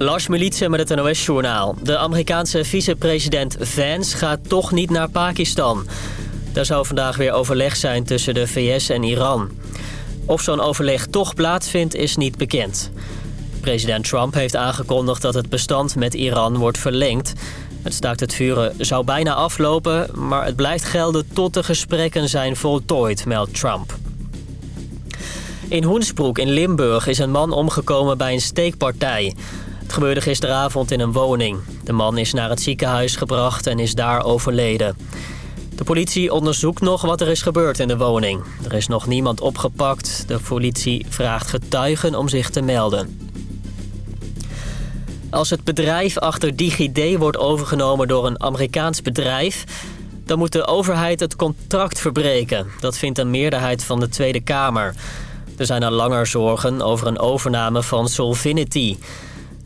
Lars Militsen met het NOS-journaal. De Amerikaanse vicepresident Vance gaat toch niet naar Pakistan. Daar zou vandaag weer overleg zijn tussen de VS en Iran. Of zo'n overleg toch plaatsvindt is niet bekend. President Trump heeft aangekondigd dat het bestand met Iran wordt verlengd. Het staakt het vuren zou bijna aflopen, maar het blijft gelden tot de gesprekken zijn voltooid, meldt Trump. In Hoensbroek in Limburg is een man omgekomen bij een steekpartij. Het gebeurde gisteravond in een woning. De man is naar het ziekenhuis gebracht en is daar overleden. De politie onderzoekt nog wat er is gebeurd in de woning. Er is nog niemand opgepakt. De politie vraagt getuigen om zich te melden. Als het bedrijf achter DigiD wordt overgenomen door een Amerikaans bedrijf... dan moet de overheid het contract verbreken. Dat vindt een meerderheid van de Tweede Kamer. Er zijn al langer zorgen over een overname van Solvinity...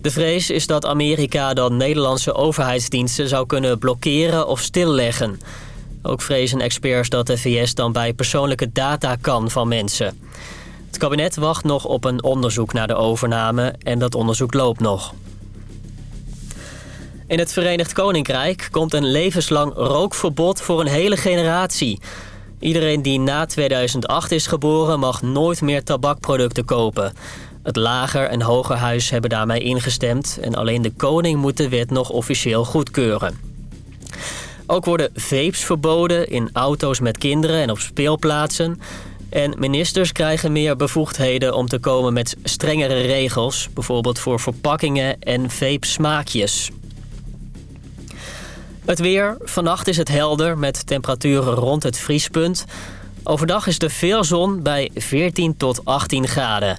De vrees is dat Amerika dan Nederlandse overheidsdiensten zou kunnen blokkeren of stilleggen. Ook vrezen experts dat de VS dan bij persoonlijke data kan van mensen. Het kabinet wacht nog op een onderzoek naar de overname en dat onderzoek loopt nog. In het Verenigd Koninkrijk komt een levenslang rookverbod voor een hele generatie. Iedereen die na 2008 is geboren mag nooit meer tabakproducten kopen. Het lager- en hogerhuis hebben daarmee ingestemd... en alleen de koning moet de wet nog officieel goedkeuren. Ook worden vapes verboden in auto's met kinderen en op speelplaatsen... En ministers krijgen meer bevoegdheden om te komen met strengere regels... bijvoorbeeld voor verpakkingen en vape-smaakjes. Het weer. Vannacht is het helder met temperaturen rond het vriespunt. Overdag is er veel zon bij 14 tot 18 graden.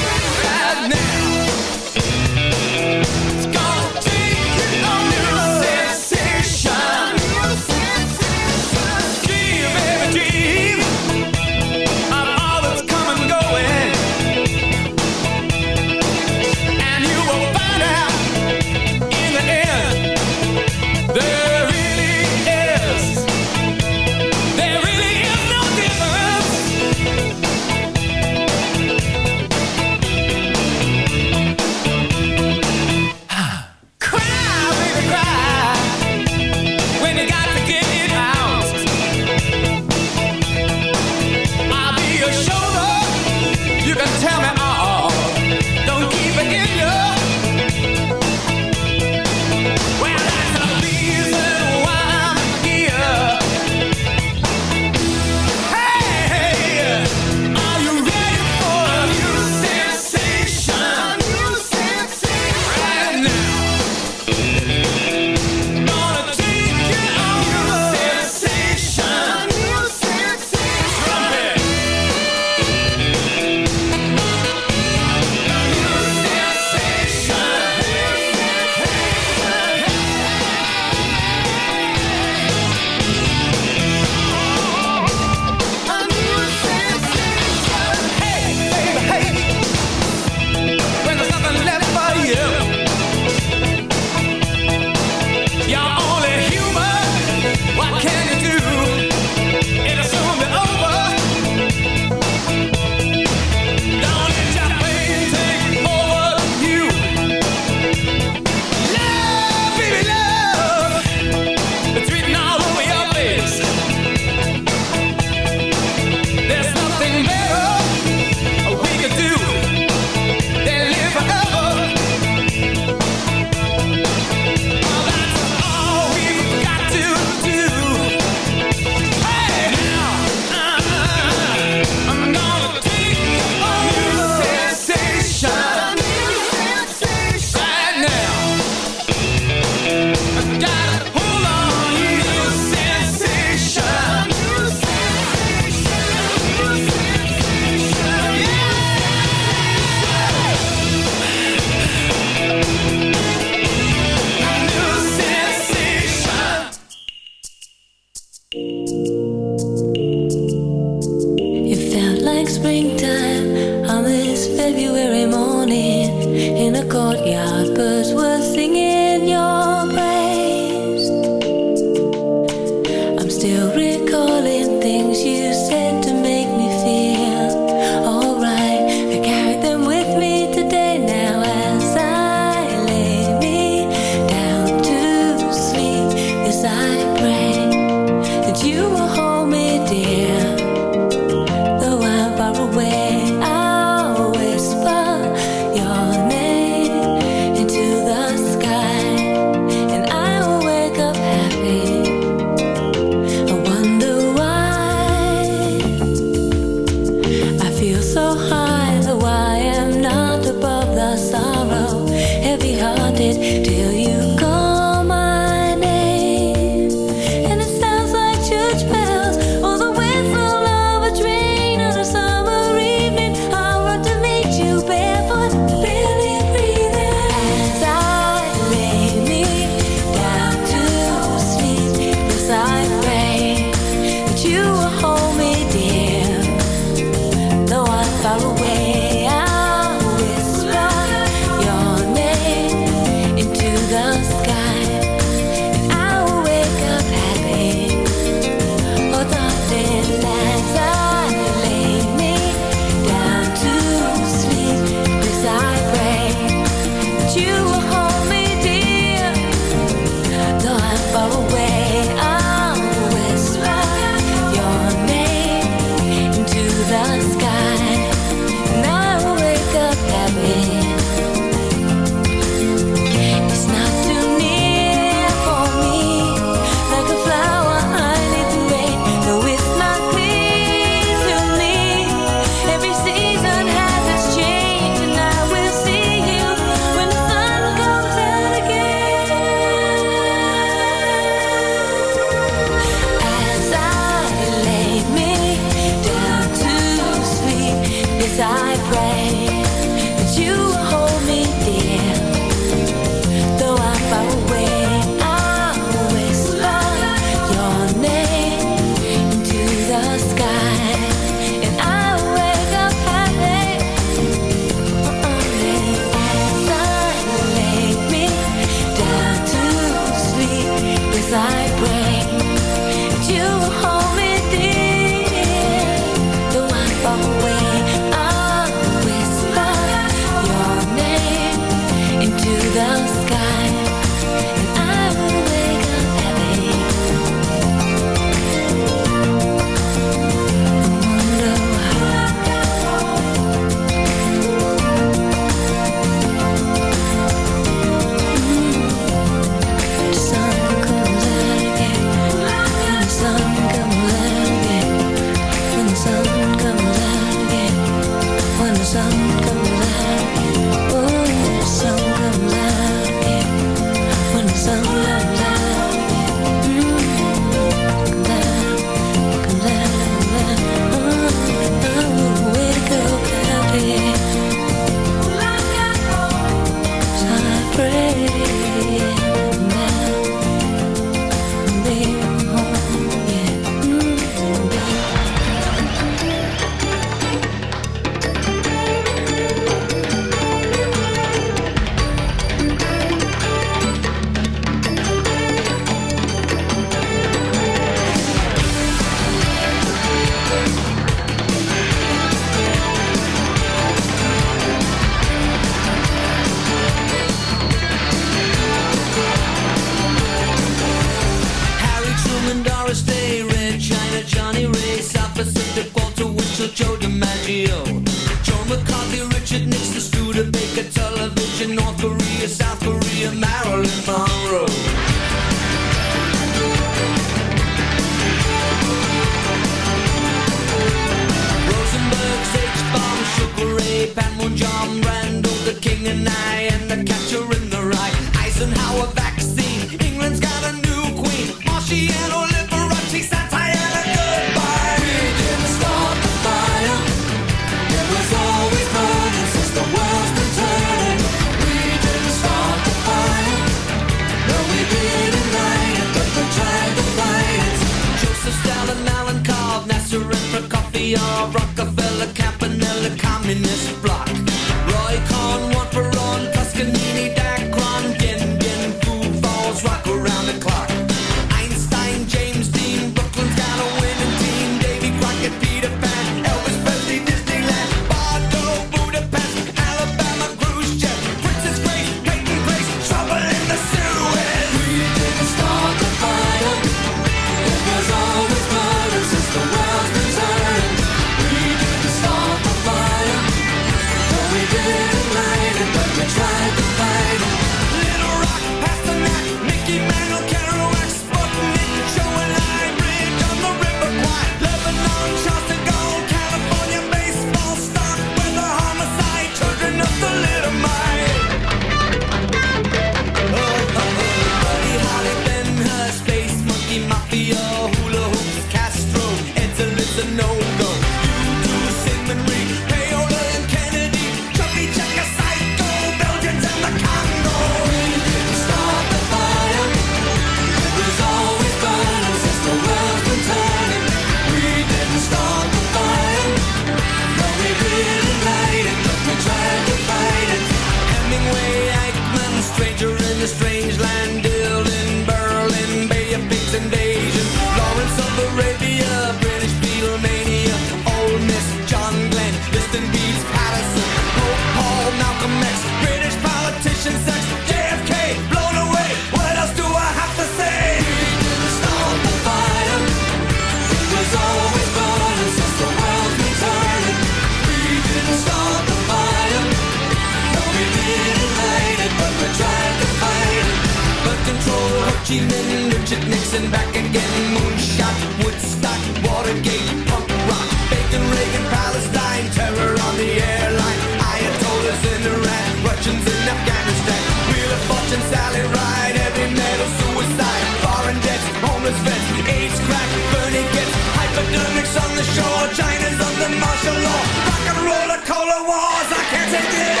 on the shore, China's under martial law. Rock and roller, cola wars, I can't take it.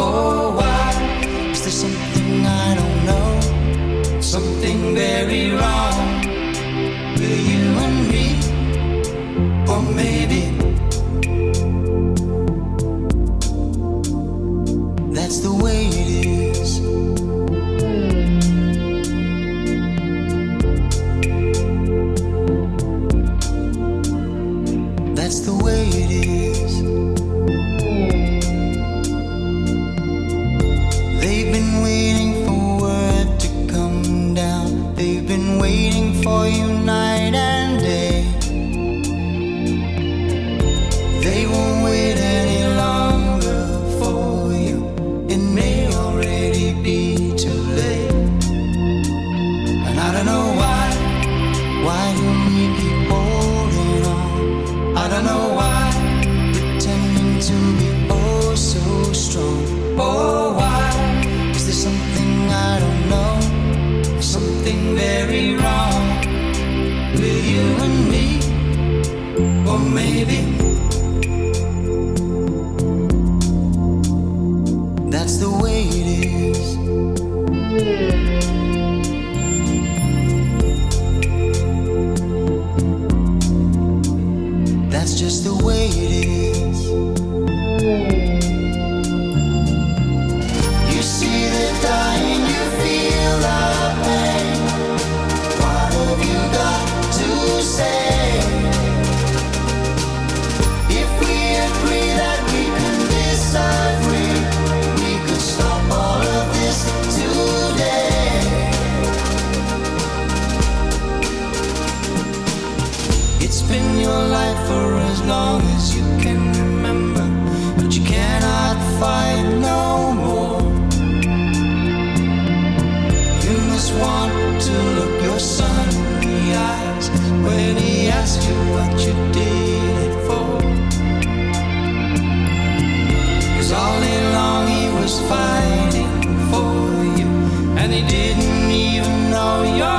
Oh. your life for as long as you can remember, but you cannot fight no more. You must want to look your son in the eyes when he asks you what you did it for. Cause all day long he was fighting for you, and he didn't even know your.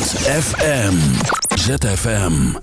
ZFM. ZFM.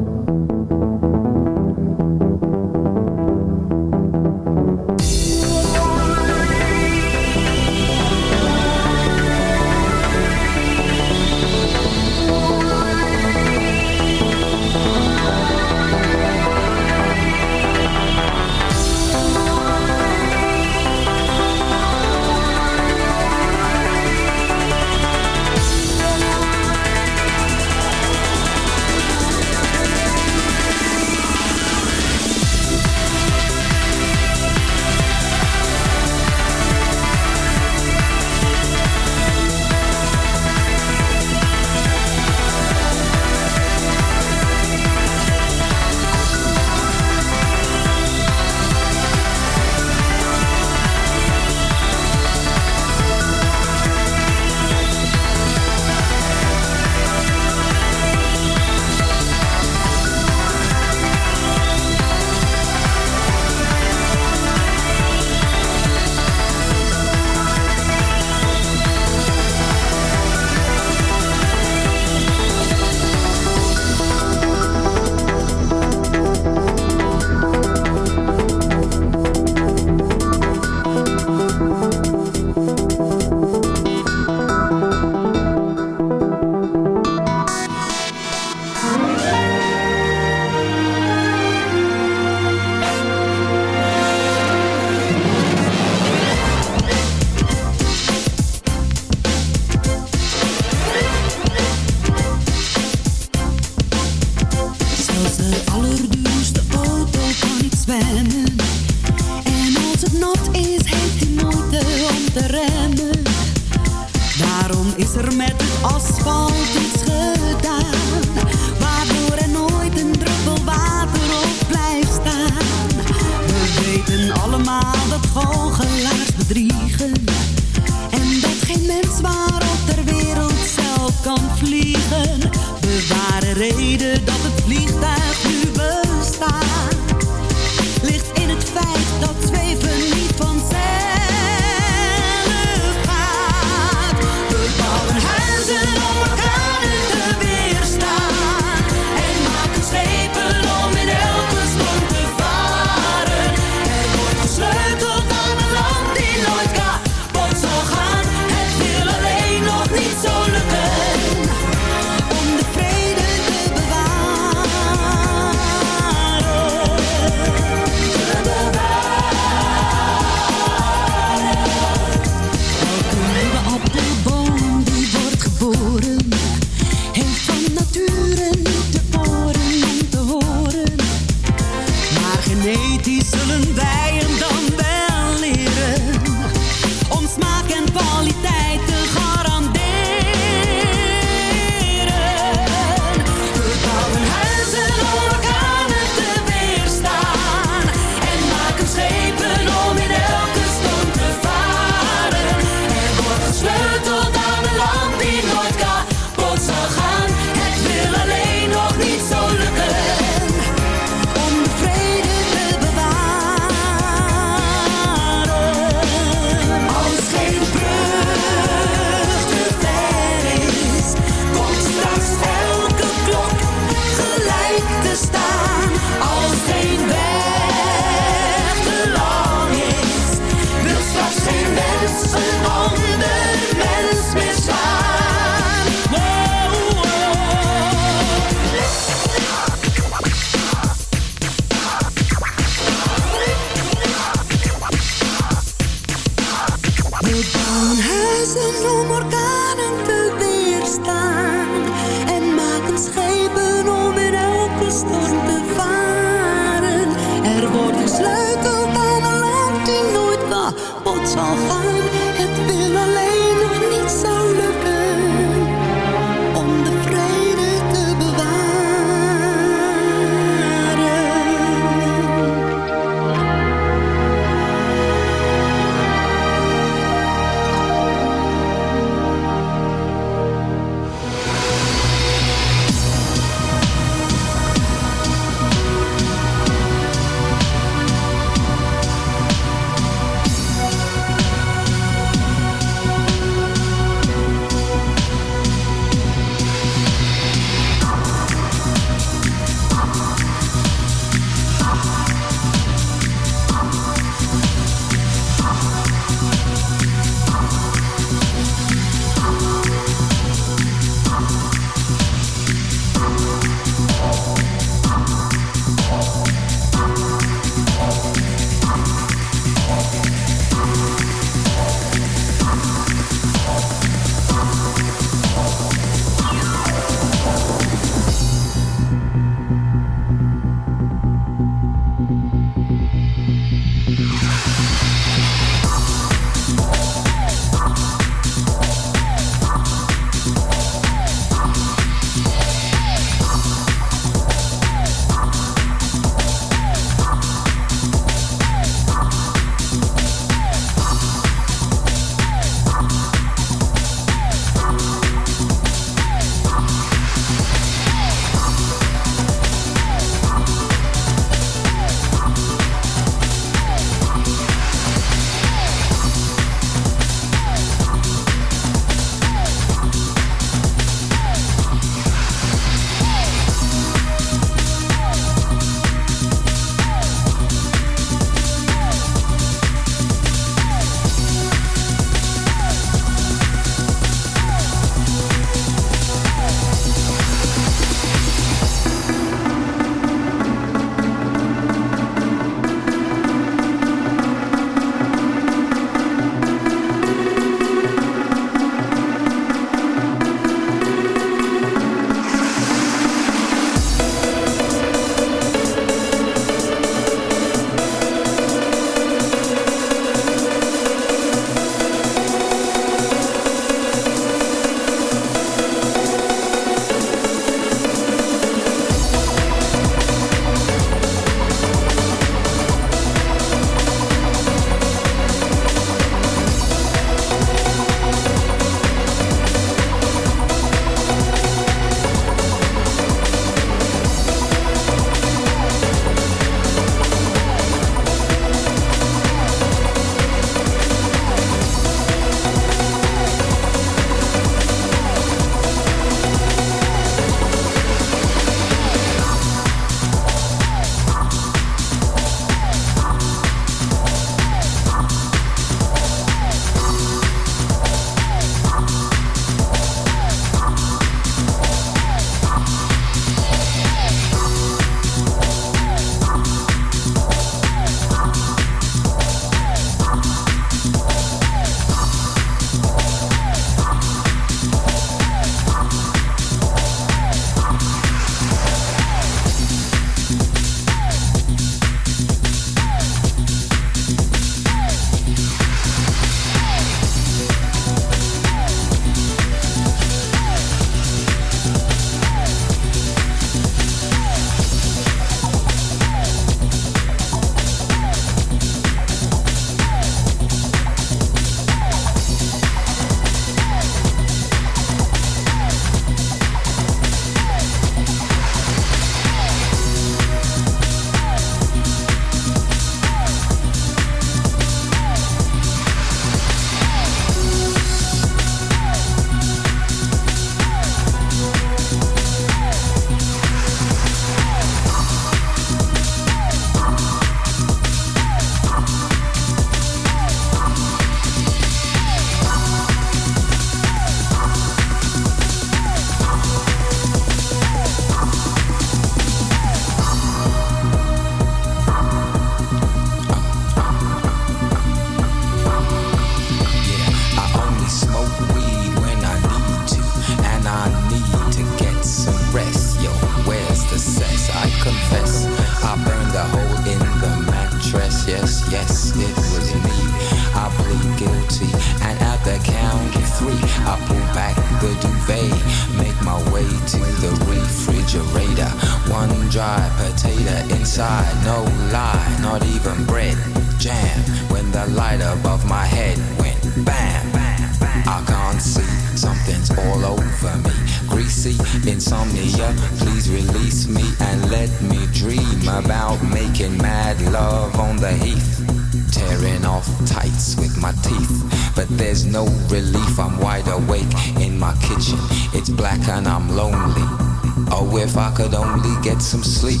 Some sleep.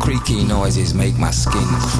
Creaky noises make my skin creep.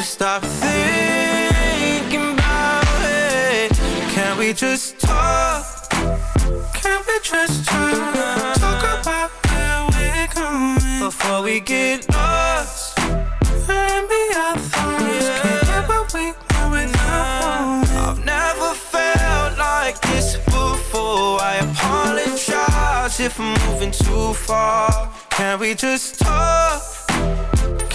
to stop thinking about it Can we just talk? Can we just talk? Talk about where we're going Before we get lost And be our thoughts Can't get what we want without I've never felt like this before I apologize if I'm moving too far Can we just talk?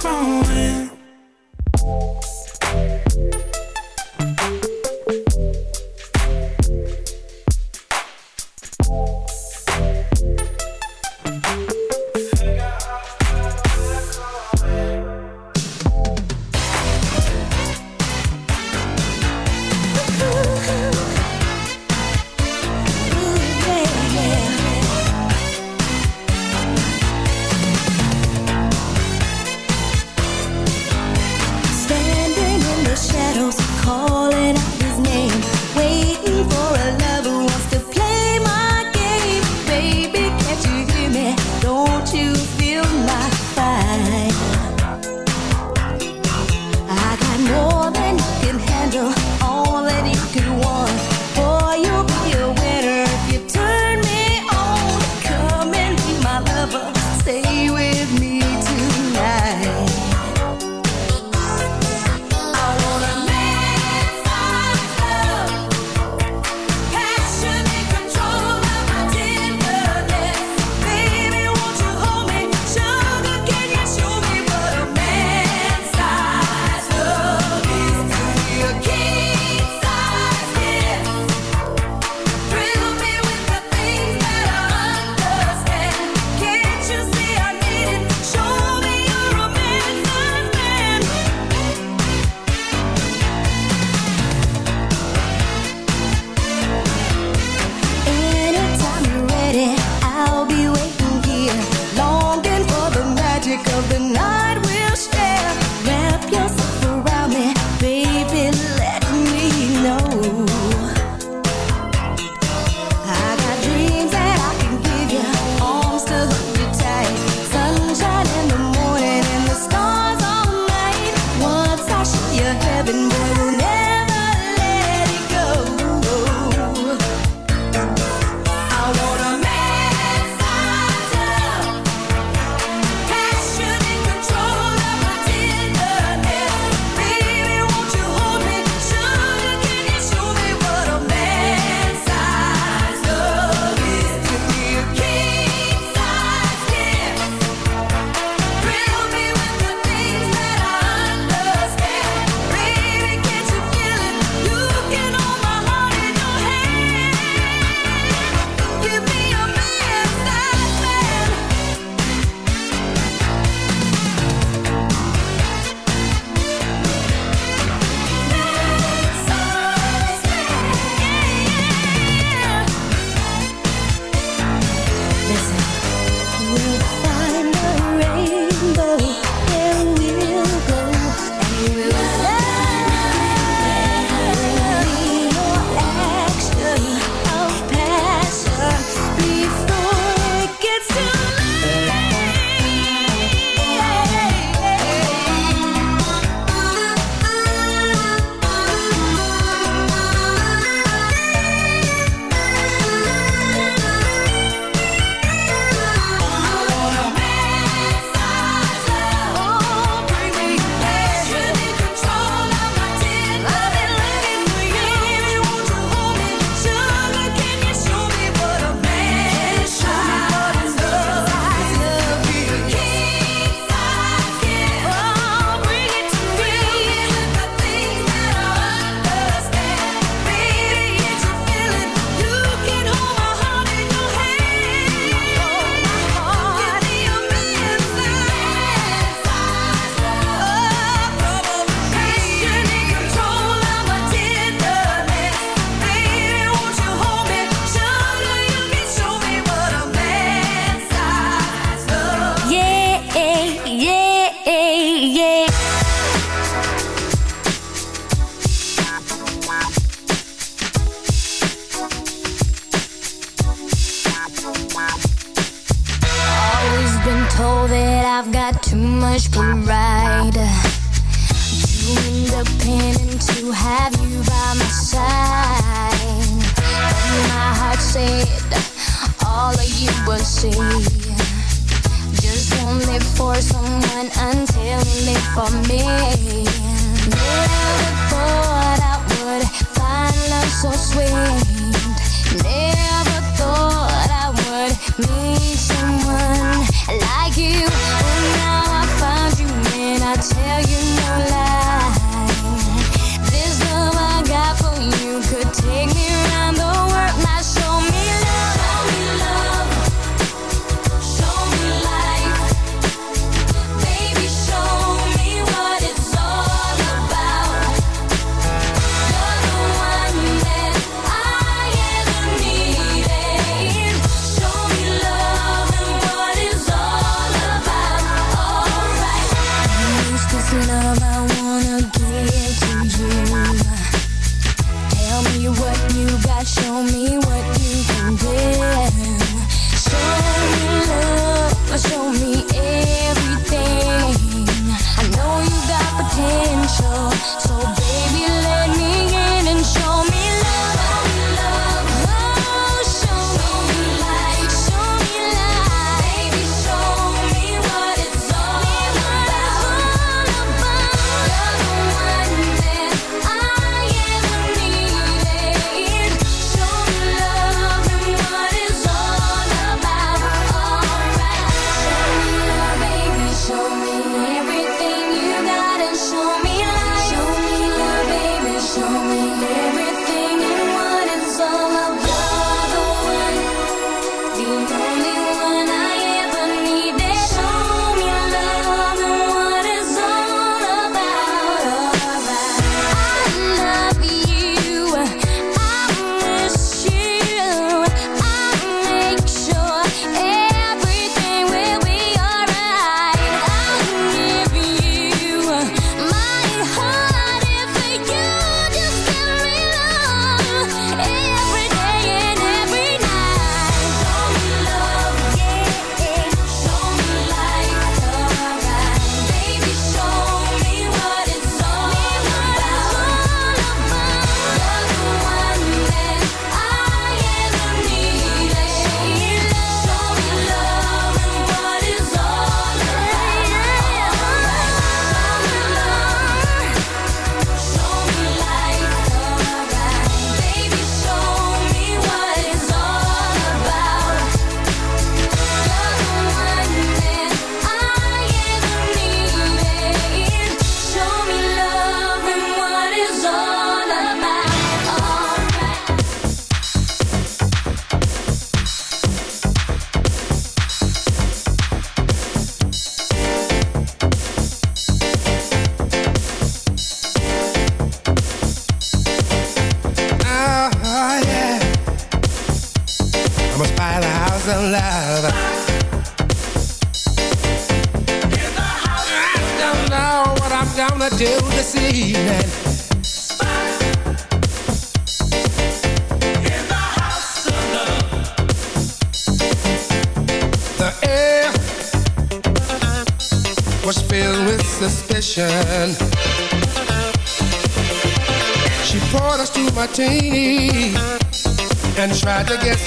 growing. listen. We'll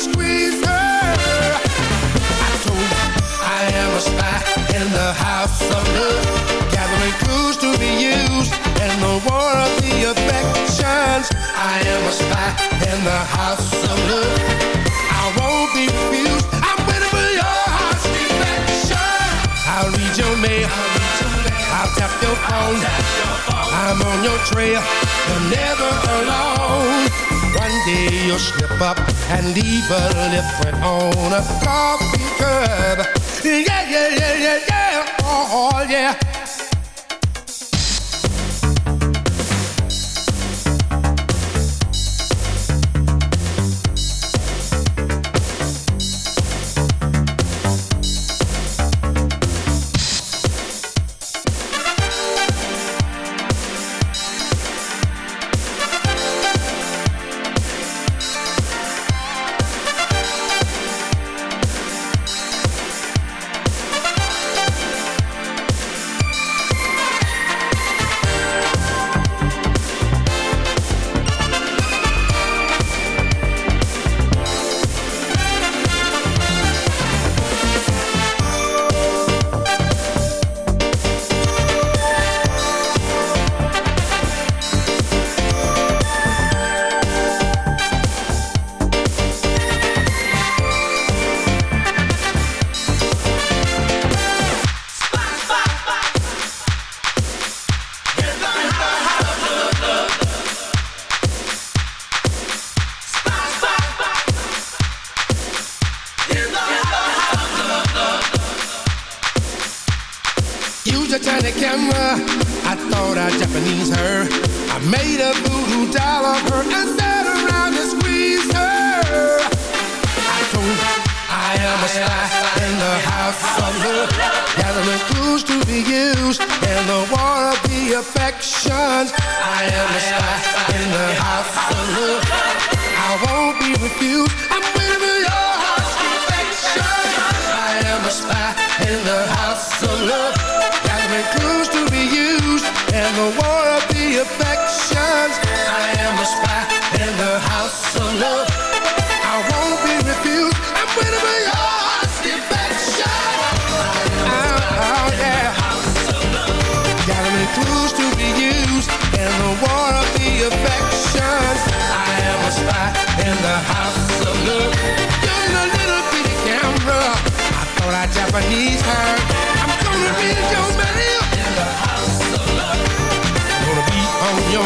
squeeze her. I told her I am a spy in the house of love. Gathering clues to be used in the war of the affections. I am a spy in the house of love. I won't be refused. I'm waiting for your heart's defection. I'll read your mail. I'll tap your phone. I'm on your trail You're never alone. One day you'll slip up and leave a lip print on a coffee. Yeah, yeah, yeah, yeah, yeah, oh, oh yeah.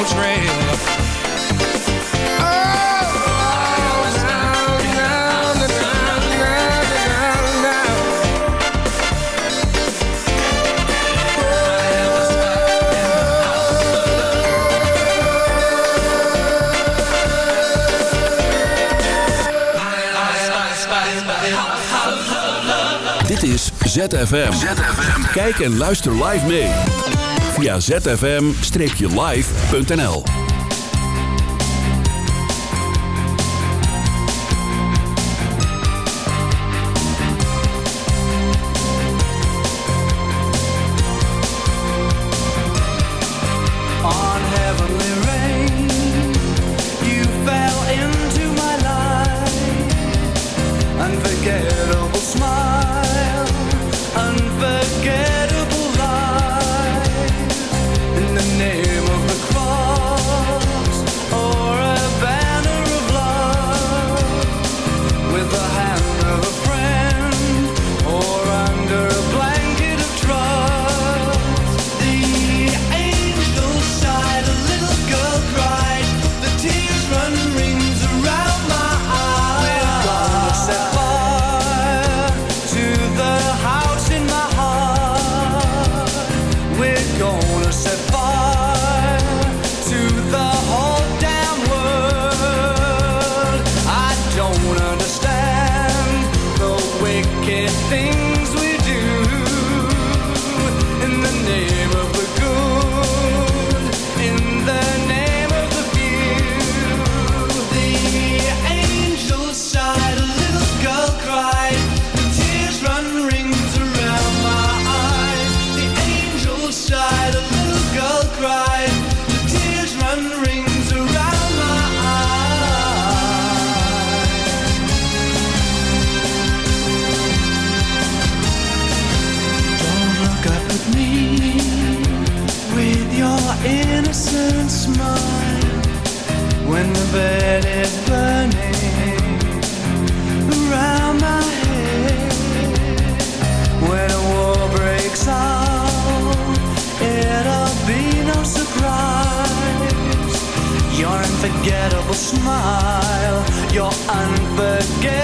trail Dit is ZFM. ZFM. Kijk en luister live mee via zfm-live.nl you're unforgettable.